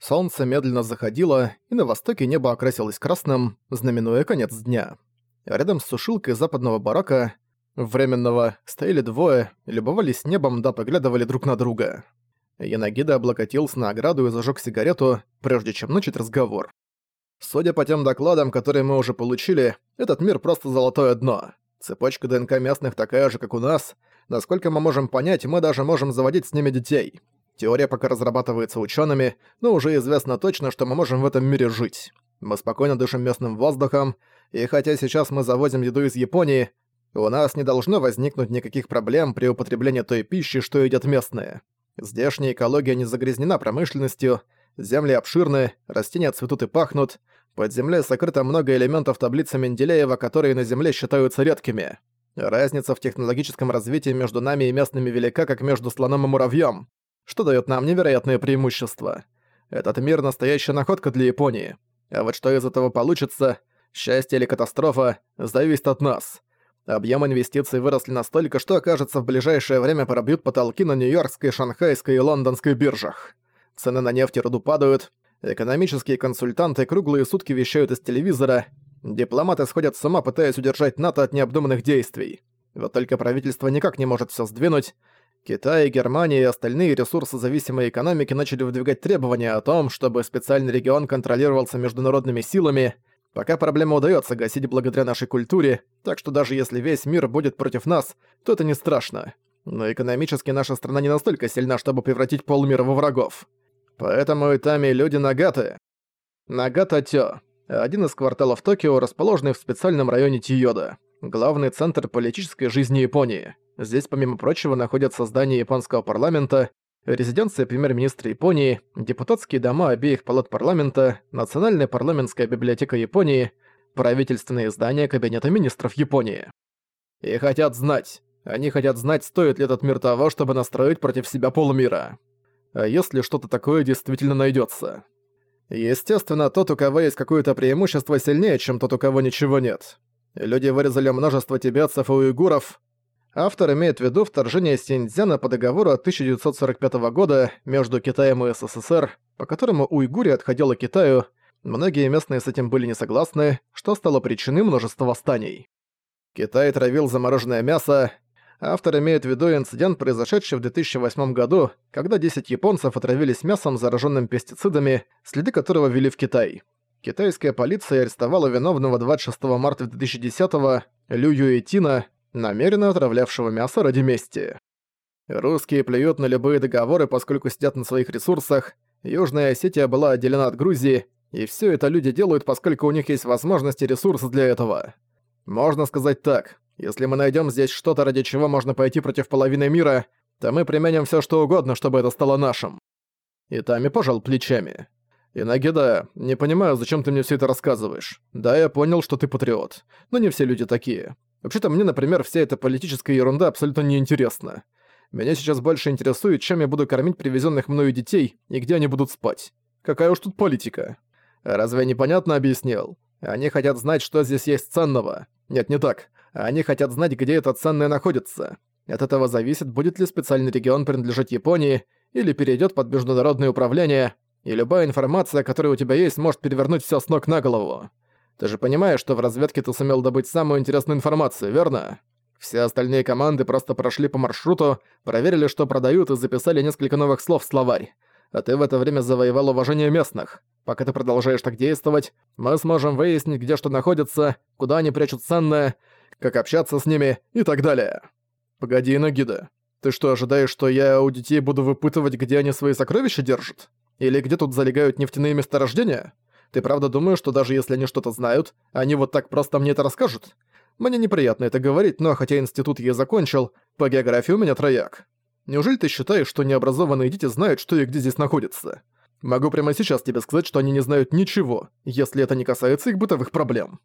Солнце медленно заходило, и на востоке небо окрасилось красным, знаменуя конец дня. Рядом с сушилкой западного барака, временного, стояли двое, любовались небом да поглядывали друг на друга. Янагида облокотился на ограду и зажег сигарету, прежде чем начать разговор. Судя по тем докладам, которые мы уже получили, этот мир просто золотое дно. Цепочка ДНК местных такая же, как у нас. Насколько мы можем понять, мы даже можем заводить с ними детей. Теория пока разрабатывается учеными, но уже известно точно, что мы можем в этом мире жить. Мы спокойно дышим местным воздухом, и хотя сейчас мы завозим еду из Японии, у нас не должно возникнуть никаких проблем при употреблении той пищи, что едят местные. Здешняя экология не загрязнена промышленностью, земли обширны, растения цветут и пахнут, под землей сокрыто много элементов таблицы Менделеева, которые на Земле считаются редкими. Разница в технологическом развитии между нами и местными велика, как между слоном и муравьем что дает нам невероятное преимущество. Этот мир — настоящая находка для Японии. А вот что из этого получится, счастье или катастрофа, зависит от нас. Объем инвестиций выросли настолько, что, окажется, в ближайшее время пробьют потолки на Нью-Йоркской, Шанхайской и Лондонской биржах. Цены на нефть и руду падают, экономические консультанты круглые сутки вещают из телевизора, дипломаты сходят с ума, пытаясь удержать НАТО от необдуманных действий. Вот только правительство никак не может все сдвинуть, Китай, Германия и остальные ресурсозависимые экономики начали выдвигать требования о том, чтобы специальный регион контролировался международными силами, пока проблема удается гасить благодаря нашей культуре, так что даже если весь мир будет против нас, то это не страшно. Но экономически наша страна не настолько сильна, чтобы превратить полмира во врагов. Поэтому и там и люди Нагаты. Нагата-тё – один из кварталов Токио, расположенный в специальном районе Тиёда, главный центр политической жизни Японии – Здесь, помимо прочего, находятся здания японского парламента, резиденция премьер-министра Японии, депутатские дома обеих палат парламента, Национальная парламентская библиотека Японии, правительственные здания Кабинета министров Японии. И хотят знать. Они хотят знать, стоит ли этот мир того, чтобы настроить против себя полмира. А если что-то такое действительно найдется. Естественно, тот, у кого есть какое-то преимущество, сильнее, чем тот, у кого ничего нет. Люди вырезали множество тибетцев и уйгуров, Автор имеет в виду вторжение Синьцзяна по договору от 1945 года между Китаем и СССР, по которому Уйгурия отходила Китаю, многие местные с этим были не согласны, что стало причиной множества восстаний. Китай травил замороженное мясо. Автор имеет в виду инцидент, произошедший в 2008 году, когда 10 японцев отравились мясом, зараженным пестицидами, следы которого вели в Китай. Китайская полиция арестовала виновного 26 марта 2010-го Лю Юэтина, намеренно отравлявшего мясо ради мести. Русские плюют на любые договоры, поскольку сидят на своих ресурсах, Южная Осетия была отделена от Грузии, и все это люди делают, поскольку у них есть возможности и ресурсы для этого. Можно сказать так, если мы найдем здесь что-то, ради чего можно пойти против половины мира, то мы применим все что угодно, чтобы это стало нашим. Итами пожал плечами. «Инагида, не понимаю, зачем ты мне все это рассказываешь. Да, я понял, что ты патриот, но не все люди такие. Вообще-то мне, например, вся эта политическая ерунда абсолютно неинтересна. Меня сейчас больше интересует, чем я буду кормить привезенных мною детей и где они будут спать. Какая уж тут политика. Разве я непонятно объяснил? Они хотят знать, что здесь есть ценного. Нет, не так. Они хотят знать, где это ценное находится. От этого зависит, будет ли специальный регион принадлежать Японии или перейдет под международное управление, и любая информация, которая у тебя есть, может перевернуть все с ног на голову. Ты же понимаешь, что в разведке ты сумел добыть самую интересную информацию, верно? Все остальные команды просто прошли по маршруту, проверили, что продают, и записали несколько новых слов в словарь. А ты в это время завоевал уважение местных. Пока ты продолжаешь так действовать, мы сможем выяснить, где что находится, куда они прячут ценное, как общаться с ними и так далее. Погоди, Нагида. Ты что, ожидаешь, что я у детей буду выпытывать, где они свои сокровища держат? Или где тут залегают нефтяные месторождения? Ты правда думаешь, что даже если они что-то знают, они вот так просто мне это расскажут? Мне неприятно это говорить, но хотя институт я закончил, по географии у меня трояк. Неужели ты считаешь, что необразованные дети знают, что и где здесь находится? Могу прямо сейчас тебе сказать, что они не знают ничего, если это не касается их бытовых проблем».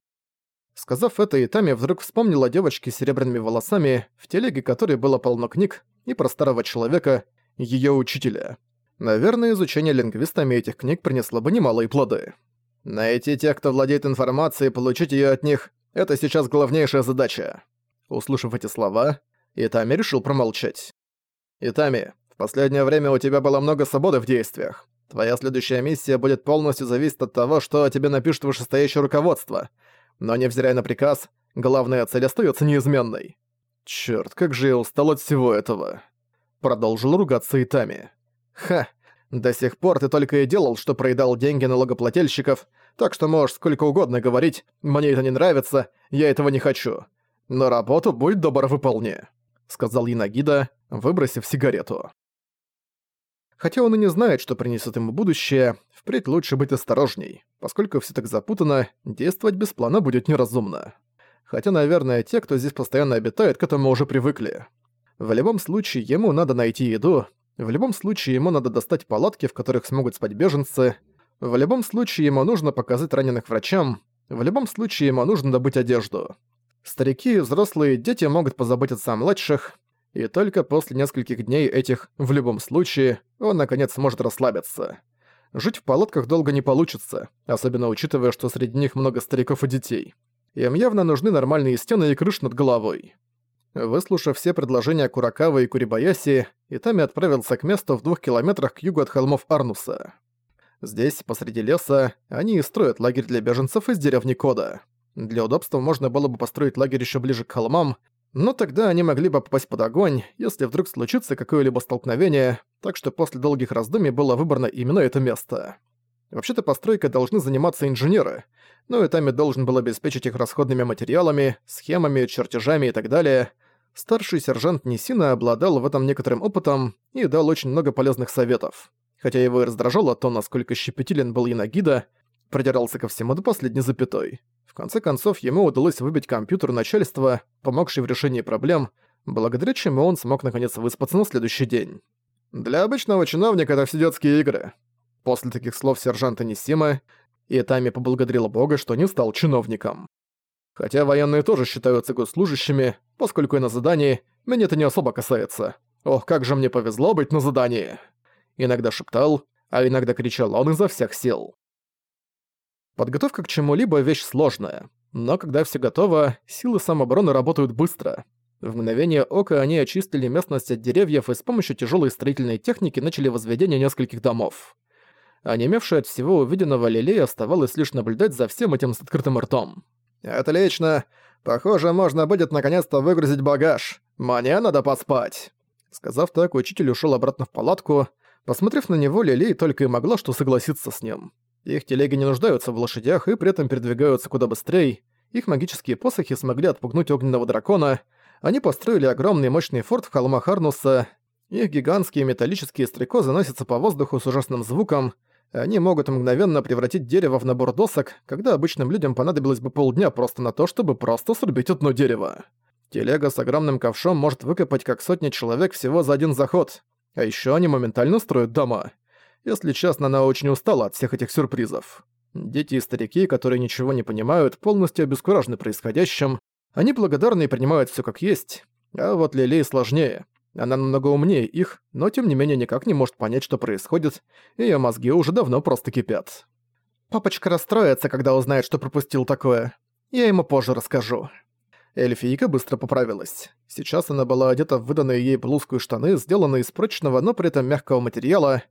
Сказав это, Итами вдруг вспомнила девочке с серебряными волосами, в телеге которой было полно книг, и про старого человека, ее учителя. Наверное, изучение лингвистами этих книг принесло бы немалые плоды. Найти тех, кто владеет информацией, и получить её от них — это сейчас главнейшая задача. Услышав эти слова, Итами решил промолчать. Итами, в последнее время у тебя было много свободы в действиях. Твоя следующая миссия будет полностью зависеть от того, что о тебе напишет вышестоящее руководство. Но невзирая на приказ, главная цель остается неизменной. Черт, как же я устал от всего этого. Продолжил ругаться Итами. Ха, до сих пор ты только и делал, что проедал деньги налогоплательщиков, так что можешь сколько угодно говорить, мне это не нравится, я этого не хочу. Но работу будь добр выполни», — сказал Янагида, выбросив сигарету. Хотя он и не знает, что принесет ему будущее, впредь лучше быть осторожней, поскольку все так запутано, действовать без плана будет неразумно. Хотя, наверное, те, кто здесь постоянно обитает, к этому уже привыкли. В любом случае, ему надо найти еду, в любом случае, ему надо достать палатки, в которых смогут спать беженцы, в любом случае, ему нужно показать раненых врачам, в любом случае, ему нужно добыть одежду. Старики, взрослые, дети могут позаботиться о младших, и только после нескольких дней этих «в любом случае» он наконец сможет расслабиться. Жить в палатках долго не получится, особенно учитывая, что среди них много стариков и детей. Им явно нужны нормальные стены и крыш над головой. Выслушав все предложения Куракава и Курибаяси, Итами отправился к месту в двух километрах к югу от холмов Арнуса. Здесь, посреди леса, они и строят лагерь для беженцев из деревни Кода. Для удобства можно было бы построить лагерь еще ближе к холмам, но тогда они могли бы попасть под огонь, если вдруг случится какое-либо столкновение, так что после долгих раздумий было выбрано именно это место. Вообще-то постройкой должны заниматься инженеры, но Итами должен был обеспечить их расходными материалами, схемами, чертежами и так далее. Старший сержант Нисина обладал в этом некоторым опытом и дал очень много полезных советов. Хотя его и раздражало то, насколько щепетилен был Янагида, продирался ко всему до последней запятой. В конце концов, ему удалось выбить компьютер начальства, помогший в решении проблем, благодаря чему он смог наконец выспаться на следующий день. Для обычного чиновника это все детские игры. После таких слов сержанта Нисима Итами поблагодарила бога, что не стал чиновником. Хотя военные тоже считаются госслужащими, поскольку и на задании меня это не особо касается. Ох, как же мне повезло быть на задании. Иногда шептал, а иногда кричал он изо всех сил. Подготовка к чему-либо – вещь сложная, но когда все готово, силы самообороны работают быстро. В мгновение ока они очистили местность от деревьев и с помощью тяжелой строительной техники начали возведение нескольких домов. Онемевшая от всего увиденного Лилей оставалось лишь наблюдать за всем этим с открытым ртом. «Отлично! Похоже, можно будет наконец-то выгрузить багаж. Мне надо поспать!» Сказав так, учитель ушел обратно в палатку. Посмотрев на него, Лилей только и могла что согласиться с ним. Их телеги не нуждаются в лошадях и при этом передвигаются куда быстрее. Их магические посохи смогли отпугнуть огненного дракона. Они построили огромный мощный форт в холмах Арнуса. Их гигантские металлические стрекозы носятся по воздуху с ужасным звуком. Они могут мгновенно превратить дерево в набор досок, когда обычным людям понадобилось бы полдня просто на то, чтобы просто срубить одно дерево. Телега с огромным ковшом может выкопать как сотни человек всего за один заход. А еще они моментально строят дома. Если честно, она очень устала от всех этих сюрпризов. Дети и старики, которые ничего не понимают, полностью обескуражены происходящим. Они благодарны и принимают все как есть. А вот Лилей сложнее. Она намного умнее их, но тем не менее никак не может понять, что происходит, и её мозги уже давно просто кипят. Папочка расстроится, когда узнает, что пропустил такое. Я ему позже расскажу. Эльфийка быстро поправилась. Сейчас она была одета в выданные ей блузку и штаны, сделанные из прочного, но при этом мягкого материала,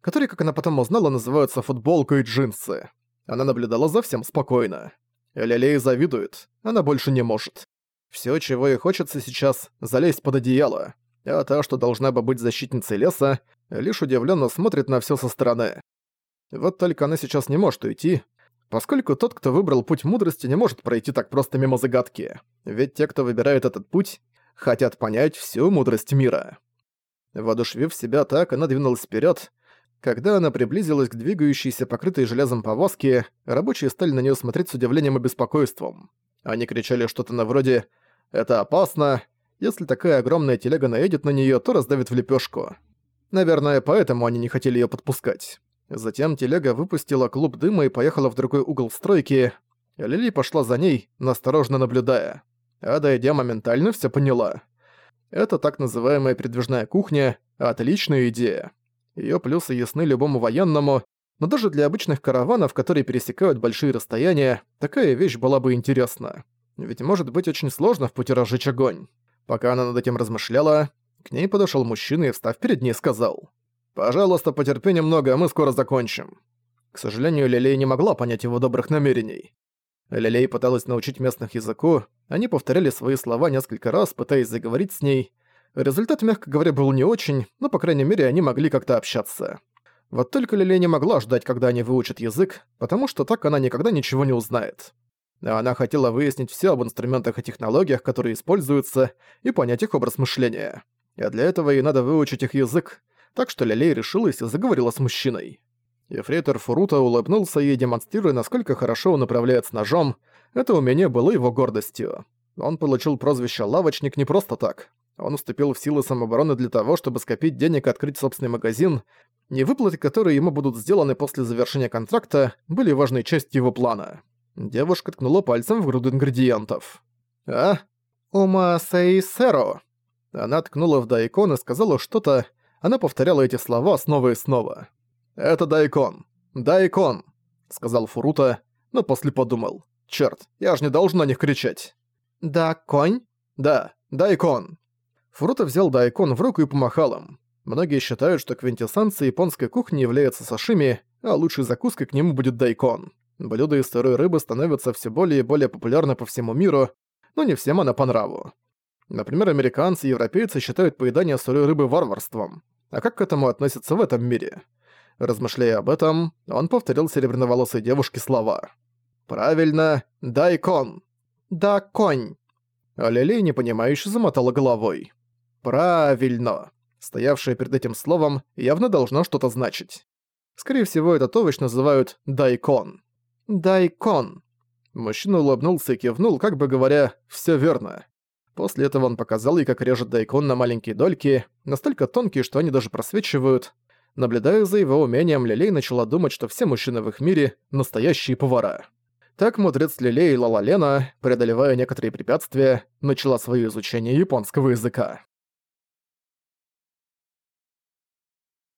которые, как она потом узнала, называются футболка и джинсы. Она наблюдала за всем спокойно. Лилей завидует, она больше не может. Всё, чего ей хочется сейчас, залезть под одеяло. А та, что должна бы быть защитницей леса, лишь удивлённо смотрит на всё со стороны. Вот только она сейчас не может уйти, поскольку тот, кто выбрал путь мудрости, не может пройти так просто мимо загадки. Ведь те, кто выбирает этот путь, хотят понять всю мудрость мира. Воодушевив себя так, она двинулась вперёд, когда она приблизилась к двигающейся покрытой железом повозке, рабочие стали на нее смотреть с удивлением и беспокойством. Они кричали что-то на вроде «Это опасно! Если такая огромная телега наедет на нее, то раздавит в лепешку. Наверное, поэтому они не хотели ее подпускать. Затем телега выпустила клуб дыма и поехала в другой угол стройки. Лили пошла за ней, насторожно наблюдая. А дойдя моментально все поняла. Это так называемая передвижная кухня – отличная идея. Её плюсы ясны любому военному, но даже для обычных караванов, которые пересекают большие расстояния, такая вещь была бы интересна. Ведь может быть очень сложно в пути разжечь огонь. Пока она над этим размышляла, к ней подошёл мужчина и, встав перед ней, сказал. «Пожалуйста, потерпи немного, мы скоро закончим». К сожалению, Лилей не могла понять его добрых намерений. Лилей пыталась научить местных языку, они повторяли свои слова несколько раз, пытаясь заговорить с ней. Результат, мягко говоря, был не очень, но, по крайней мере, они могли как-то общаться. Вот только Лилей не могла ждать, когда они выучат язык, потому что так она никогда ничего не узнает. Она хотела выяснить все об инструментах и технологиях, которые используются, и понять их образ мышления. А для этого ей надо выучить их язык, так что Лилей решилась и заговорила с мужчиной. Ефрейтор Фурута улыбнулся ей, демонстрируя, насколько хорошо он управляет с ножом. Это умение было его гордостью. Он получил прозвище «лавочник» не просто так. Он уступил в силы самообороны для того, чтобы скопить денег и открыть собственный магазин, невыплаты, которые ему будут сделаны после завершения контракта, были важной частью его плана. Девушка ткнула пальцем в груду ингредиентов. «А? Ума Сейсеро!» Она ткнула в Дайкон и сказала что-то, она повторяла эти слова снова и снова. «Это Дайкон. Дайкон», — сказал Фурута, но после подумал. «Чёрт, я ж не должен на них кричать». «Да, конь?» «Да, Дайкон». Фурута взял Дайкон в руку и помахал им. Многие считают, что квинтэссенцией японской кухни является сашими, а лучшей закуской к нему будет Дайкон. Блюда из сырой рыбы становятся все более и более популярны по всему миру, но не всем она по нраву. Например, американцы и европейцы считают поедание сырой рыбы варварством. А как к этому относятся в этом мире? Размышляя об этом, он повторил серебряноволосой девушке слова. «Правильно, дайкон». «Да, конь». А Лилей непонимающе замотала головой. «Правильно». Стоявшее перед этим словом явно должно что-то значить. Скорее всего, этот овощ называют дайкон. Дайкон. Мужчина улыбнулся и кивнул, как бы говоря, все верно». После этого он показал ей, как режет дайкон на маленькие дольки, настолько тонкие, что они даже просвечивают, Наблюдая за его умением, Лилей начала думать, что все мужчины в их мире — настоящие повара. Так мудрец Лилей Лалалена, преодолевая некоторые препятствия, начала свое изучение японского языка.